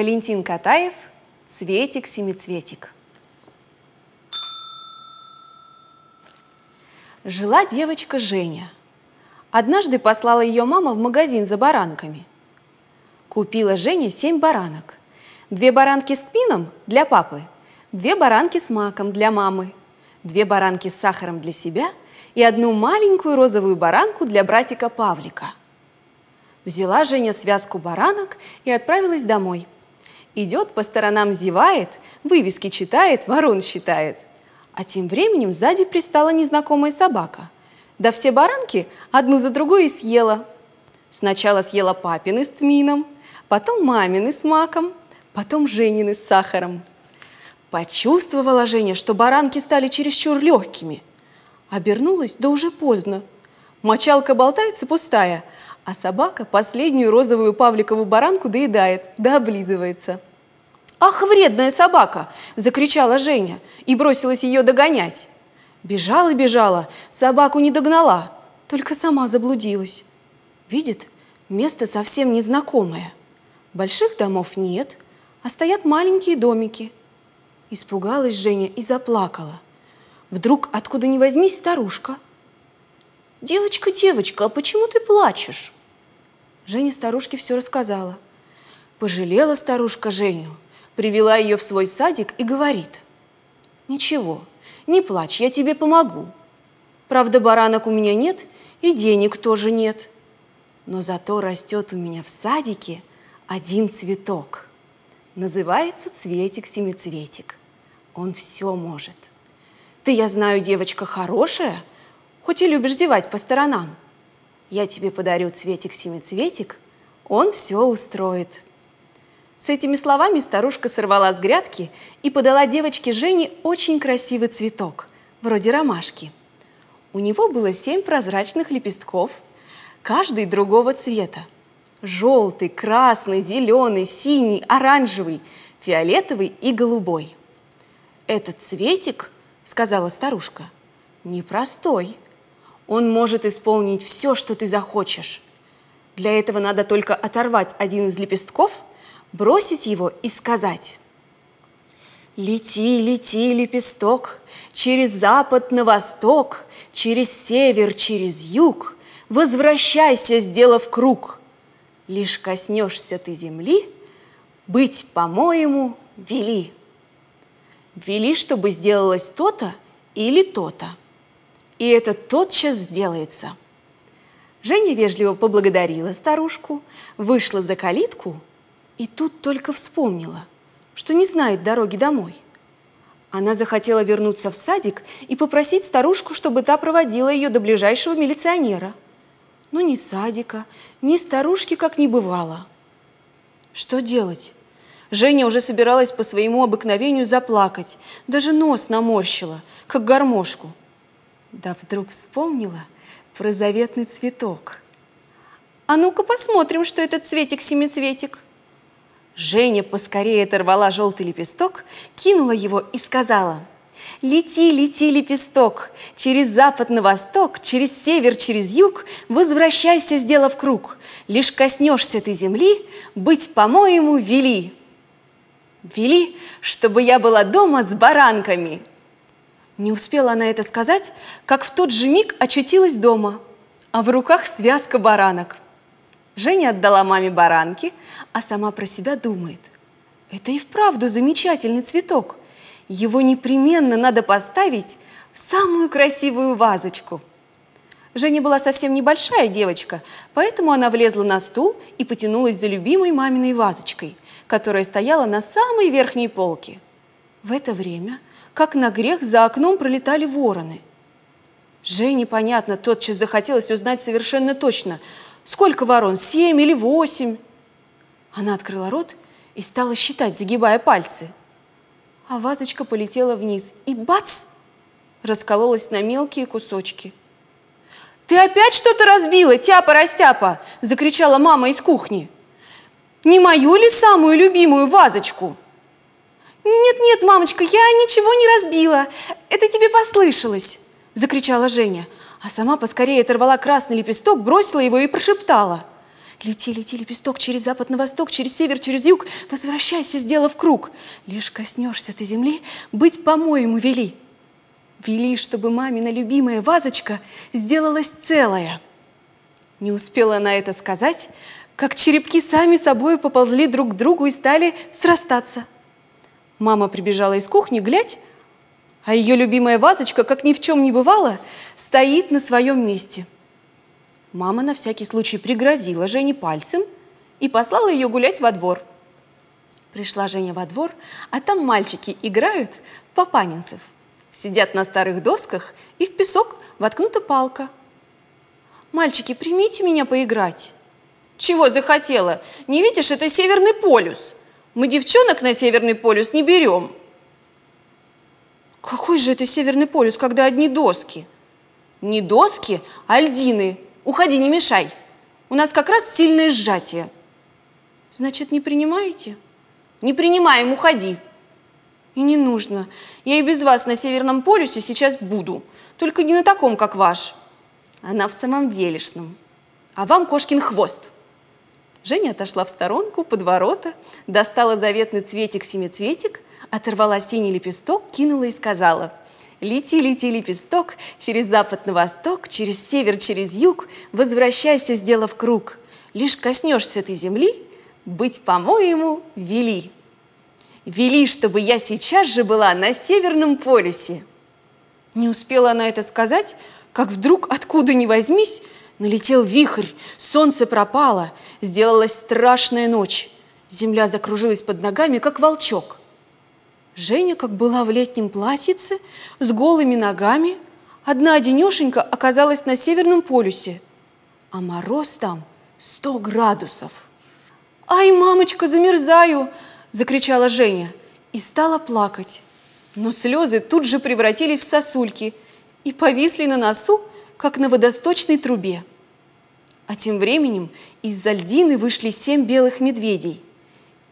Валентин Катаев «Цветик-семицветик». Жила девочка Женя. Однажды послала ее мама в магазин за баранками. Купила Женя семь баранок. Две баранки с тмином для папы, две баранки с маком для мамы, две баранки с сахаром для себя и одну маленькую розовую баранку для братика Павлика. Взяла Женя связку баранок и отправилась домой. Идет по сторонам, зевает, вывески читает, ворон считает. А тем временем сзади пристала незнакомая собака. Да все баранки одну за другой и съела. Сначала съела папины с тмином, потом мамины с маком, потом Женины с сахаром. Почувствовала Женя, что баранки стали чересчур легкими. Обернулась, да уже поздно. Мочалка болтается пустая, а собака последнюю розовую павликову баранку доедает, да облизывается. «Ах, вредная собака!» – закричала Женя и бросилась ее догонять. Бежала, бежала, собаку не догнала, только сама заблудилась. Видит, место совсем незнакомое. Больших домов нет, а стоят маленькие домики. Испугалась Женя и заплакала. Вдруг, откуда ни возьмись, старушка. «Девочка, девочка, а почему ты плачешь?» Женя старушке все рассказала. Пожалела старушка Женю, привела ее в свой садик и говорит. «Ничего, не плачь, я тебе помогу. Правда, баранок у меня нет и денег тоже нет. Но зато растет у меня в садике один цветок. Называется цветик-семицветик. Он все может. Ты, я знаю, девочка хорошая, хоть и любишь зевать по сторонам. Я тебе подарю цветик-семицветик, он все устроит. С этими словами старушка сорвала с грядки и подала девочке Жене очень красивый цветок, вроде ромашки. У него было семь прозрачных лепестков, каждый другого цвета. Желтый, красный, зеленый, синий, оранжевый, фиолетовый и голубой. «Этот цветик, — сказала старушка, — непростой — он может исполнить все, что ты захочешь. Для этого надо только оторвать один из лепестков, бросить его и сказать «Лети, лети, лепесток, через запад на восток, через север, через юг, возвращайся, сделав круг. Лишь коснешься ты земли, быть, по-моему, вели. Вели, чтобы сделалось то-то или то-то и это тотчас сделается. Женя вежливо поблагодарила старушку, вышла за калитку и тут только вспомнила, что не знает дороги домой. Она захотела вернуться в садик и попросить старушку, чтобы та проводила ее до ближайшего милиционера. Но ни садика, ни старушки как не бывало. Что делать? Женя уже собиралась по своему обыкновению заплакать, даже нос наморщила, как гармошку – да вдруг вспомнила про заветный цветок. А ну-ка посмотрим, что этот цветик-семицветик. Женя поскорее оторвала желтый лепесток, кинула его и сказала «Лети, лети, лепесток, через запад на восток, через север, через юг, возвращайся, сделав круг. Лишь коснешься ты земли, быть, по-моему, вели». Вели, чтобы я была дома с баранками. Не успела она это сказать, как в тот же миг очутилась дома, а в руках связка баранок. Женя отдала маме баранки, а сама про себя думает. Это и вправду замечательный цветок. Его непременно надо поставить в самую красивую вазочку. Женя была совсем небольшая девочка, поэтому она влезла на стул и потянулась за любимой маминой вазочкой, которая стояла на самой верхней полке. В это время – как на грех за окном пролетали вороны. Жене, понятно, тотчас захотелось узнать совершенно точно, сколько ворон, семь или восемь. Она открыла рот и стала считать, загибая пальцы. А вазочка полетела вниз и бац! Раскололась на мелкие кусочки. «Ты опять что-то разбила, тяпа-растяпа!» – закричала мама из кухни. «Не мою ли самую любимую вазочку?» «Нет-нет, мамочка, я ничего не разбила, это тебе послышалось!» – закричала Женя, а сама поскорее оторвала красный лепесток, бросила его и прошептала. Лети, лети, лепесток, через запад на восток, через север, через юг, возвращайся, сделав круг. Лишь коснешься ты земли, быть по-моему вели. Вели, чтобы мамина любимая вазочка сделалась целая. Не успела она это сказать, как черепки сами собой поползли друг к другу и стали срастаться. Мама прибежала из кухни, глядь, а ее любимая вазочка, как ни в чем не бывало, стоит на своем месте. Мама на всякий случай пригрозила Жене пальцем и послала ее гулять во двор. Пришла Женя во двор, а там мальчики играют в папанинцев. Сидят на старых досках, и в песок воткнута палка. «Мальчики, примите меня поиграть». «Чего захотела? Не видишь, это Северный полюс. Мы девчонок на Северный полюс не берем». Какой же это Северный полюс, когда одни доски? Не доски, а льдины. Уходи, не мешай. У нас как раз сильное сжатие. Значит, не принимаете? Не принимаем, уходи. И не нужно. Я и без вас на Северном полюсе сейчас буду. Только не на таком, как ваш. Она в самом делешном. А вам кошкин хвост. Женя отошла в сторонку, под ворота, достала заветный цветик-семицветик – оторвала синий лепесток, кинула и сказала «Лети, лети, лепесток, через запад на восток, через север, через юг, возвращайся, сделав круг. Лишь коснешься ты земли, быть, по-моему, вели. Вели, чтобы я сейчас же была на Северном полюсе». Не успела она это сказать, как вдруг, откуда ни возьмись, налетел вихрь, солнце пропало, сделалась страшная ночь. Земля закружилась под ногами, как волчок. Женя, как была в летнем платьице, с голыми ногами, одна одинешенька оказалась на Северном полюсе, а мороз там сто градусов. «Ай, мамочка, замерзаю!» – закричала Женя и стала плакать. Но слезы тут же превратились в сосульки и повисли на носу, как на водосточной трубе. А тем временем из-за льдины вышли семь белых медведей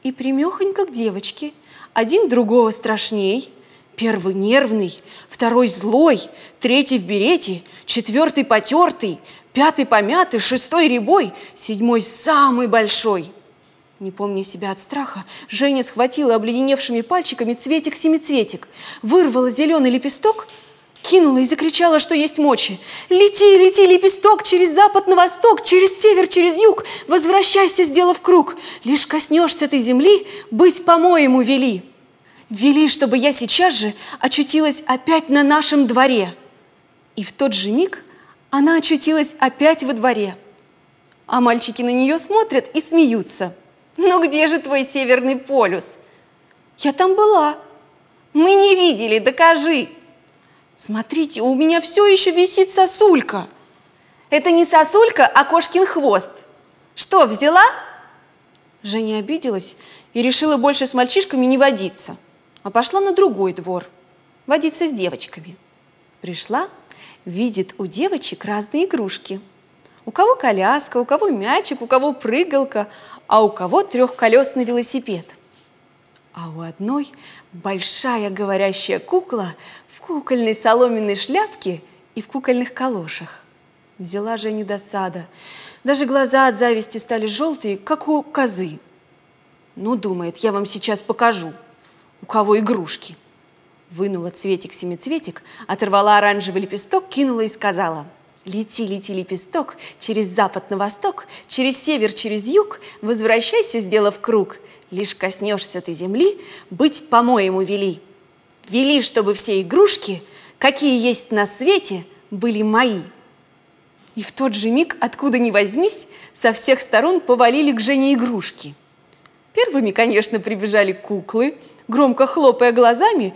и примехонько к девочке – один другого страшней. Первый нервный, второй злой, третий в берете, четвертый потертый, пятый помятый, шестой ребой, седьмой самый большой. Не помня себя от страха, Женя схватила обледеневшими пальчиками цветик-семицветик, вырвала зеленый лепесток, кинула и закричала, что есть мочи. «Лети, лети, лепесток, через запад на восток, через север, через юг, возвращайся, сделав круг. Лишь коснешься ты земли, быть по-моему вели». Вели, чтобы я сейчас же очутилась опять на нашем дворе. И в тот же миг она очутилась опять во дворе. А мальчики на нее смотрят и смеются. «Ну где же твой северный полюс?» «Я там была». «Мы не видели, докажи». «Смотрите, у меня все еще висит сосулька». «Это не сосулька, а кошкин хвост. Что, взяла?» Женя обиделась и решила больше с мальчишками не водиться – а пошла на другой двор водиться с девочками. Пришла, видит у девочек разные игрушки. У кого коляска, у кого мячик, у кого прыгалка, а у кого трехколесный велосипед. А у одной большая говорящая кукла в кукольной соломенной шляпке и в кукольных калошах. Взяла Женю досада. Даже глаза от зависти стали желтые, как у козы. Ну, думает, я вам сейчас покажу – у кого игрушки. Вынула цветик-семицветик, оторвала оранжевый лепесток, кинула и сказала «Лети, лети, лепесток, через запад на восток, через север, через юг, возвращайся, сделав круг. Лишь коснешься ты земли, быть, по-моему, вели. Вели, чтобы все игрушки, какие есть на свете, были мои». И в тот же миг, откуда ни возьмись, со всех сторон повалили к Жене игрушки. Первыми, конечно, прибежали куклы, громко хлопая глазами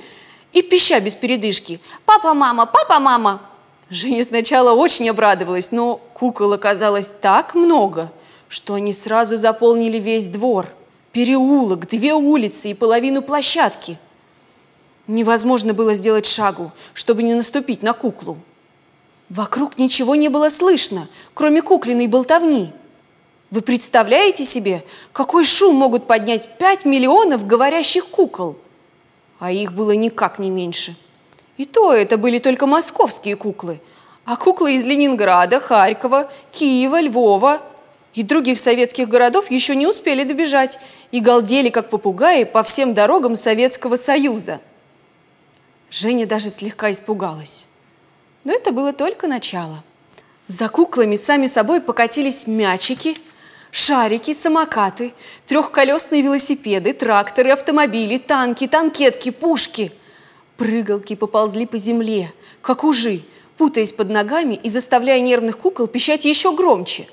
и пища без передышки. «Папа, мама! Папа, мама!» Женя сначала очень обрадовалась, но кукол оказалось так много, что они сразу заполнили весь двор, переулок, две улицы и половину площадки. Невозможно было сделать шагу, чтобы не наступить на куклу. Вокруг ничего не было слышно, кроме куклиной болтовни – вы представляете себе, какой шум могут поднять 5 миллионов говорящих кукол? А их было никак не меньше. И то это были только московские куклы, а куклы из Ленинграда, Харькова, Киева, Львова и других советских городов еще не успели добежать и галдели, как попугаи, по всем дорогам Советского Союза. Женя даже слегка испугалась. Но это было только начало. За куклами сами собой покатились мячики, шарики, самокаты, трехколесные велосипеды, тракторы, автомобили, танки, танкетки, пушки. Прыгалки поползли по земле, как ужи, путаясь под ногами и заставляя нервных кукол пищать еще громче.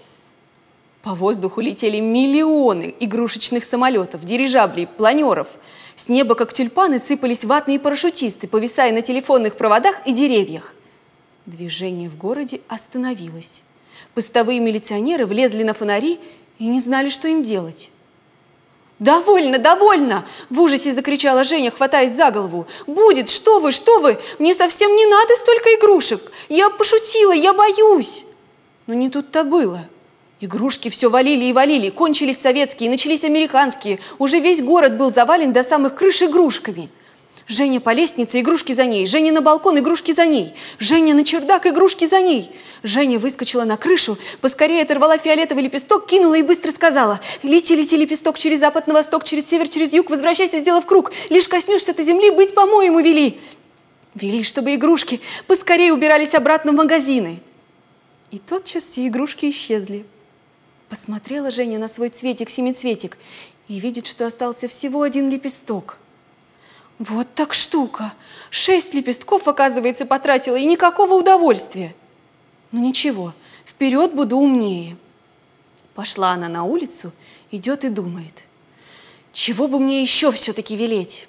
По воздуху летели миллионы игрушечных самолетов, дирижаблей, планеров. С неба, как тюльпаны, сыпались ватные парашютисты, повисая на телефонных проводах и деревьях. Движение в городе остановилось. Постовые милиционеры влезли на фонари и не знали, что им делать. «Довольно, довольно!» – в ужасе закричала Женя, хватаясь за голову. «Будет! Что вы, что вы! Мне совсем не надо столько игрушек! Я пошутила, я боюсь!» Но не тут-то было. Игрушки все валили и валили, кончились советские, начались американские. Уже весь город был завален до самых крыш игрушками – Женя по лестнице, игрушки за ней. Женя на балкон, игрушки за ней. Женя на чердак, игрушки за ней. Женя выскочила на крышу, поскорее оторвала фиолетовый лепесток, кинула и быстро сказала. Лети, лети, лепесток, через запад на восток, через север, через юг, возвращайся, сделав круг. Лишь коснешься ты земли, быть по-моему вели. Вели, чтобы игрушки поскорее убирались обратно в магазины. И тотчас все игрушки исчезли. Посмотрела Женя на свой цветик-семицветик и видит, что остался всего один лепесток – вот так штука. Шесть лепестков, оказывается, потратила, и никакого удовольствия. Ну ничего, вперед буду умнее. Пошла она на улицу, идет и думает. Чего бы мне еще все-таки велеть?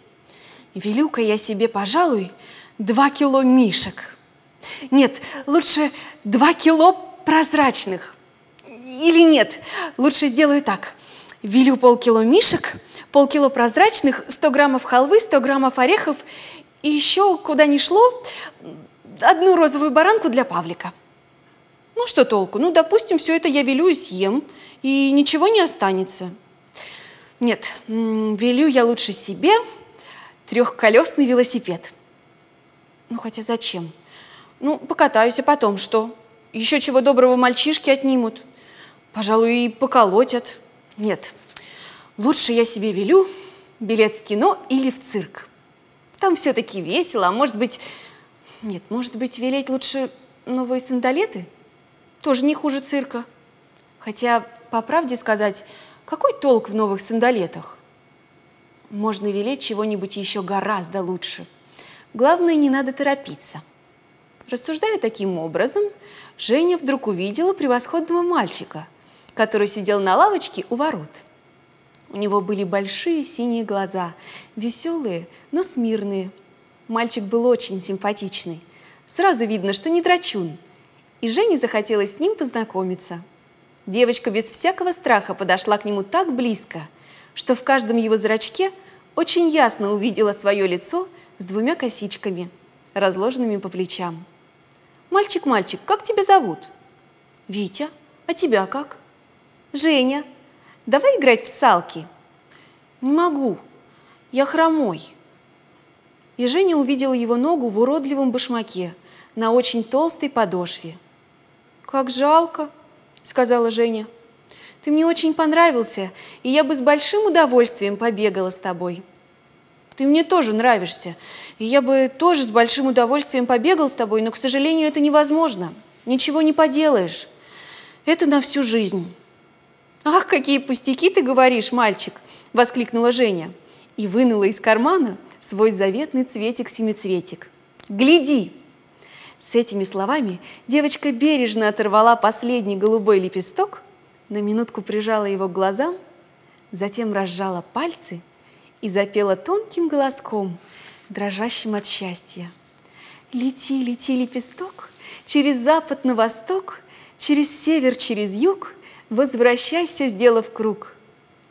Велю-ка я себе, пожалуй, два кило мишек. Нет, лучше два кило прозрачных. Или нет, лучше сделаю так. Велю полкило мишек – полкило прозрачных, 100 граммов халвы, 100 граммов орехов и еще, куда ни шло, одну розовую баранку для Павлика. Ну, что толку? Ну, допустим, все это я велю и съем, и ничего не останется. Нет, велю я лучше себе трехколесный велосипед. Ну, хотя зачем? Ну, покатаюсь, а потом что? Еще чего доброго мальчишки отнимут. Пожалуй, и поколотят. Нет, Лучше я себе велю билет в кино или в цирк. Там все-таки весело, а может быть... Нет, может быть, велеть лучше новые сандалеты? Тоже не хуже цирка. Хотя, по правде сказать, какой толк в новых сандалетах? Можно велеть чего-нибудь еще гораздо лучше. Главное, не надо торопиться. Рассуждая таким образом, Женя вдруг увидела превосходного мальчика, который сидел на лавочке у ворот – у него были большие синие глаза, веселые, но смирные. Мальчик был очень симпатичный. Сразу видно, что не драчун. И Жене захотелось с ним познакомиться. Девочка без всякого страха подошла к нему так близко, что в каждом его зрачке очень ясно увидела свое лицо с двумя косичками, разложенными по плечам. «Мальчик, мальчик, как тебя зовут?» «Витя. А тебя как?» «Женя. Давай играть в салки. Не могу. Я хромой. И Женя увидела его ногу в уродливом башмаке на очень толстой подошве. «Как жалко», — сказала Женя. «Ты мне очень понравился, и я бы с большим удовольствием побегала с тобой». «Ты мне тоже нравишься, и я бы тоже с большим удовольствием побегал с тобой, но, к сожалению, это невозможно. Ничего не поделаешь. Это на всю жизнь». «Ах, какие пустяки ты говоришь, мальчик!» – воскликнула Женя и вынула из кармана свой заветный цветик-семицветик. «Гляди!» С этими словами девочка бережно оторвала последний голубой лепесток, на минутку прижала его к глазам, затем разжала пальцы и запела тонким голоском, дрожащим от счастья. «Лети, лети, лепесток, через запад на восток, через север, через юг – Возвращайся, сделав круг.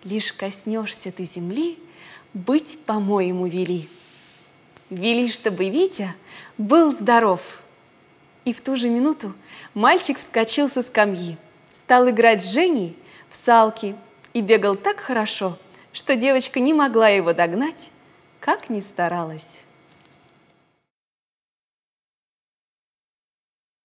Лишь коснешься ты земли, быть, по-моему, вели. Вели, чтобы Витя был здоров. И в ту же минуту мальчик вскочил со скамьи, стал играть с Женей в салки и бегал так хорошо, что девочка не могла его догнать, как ни старалась.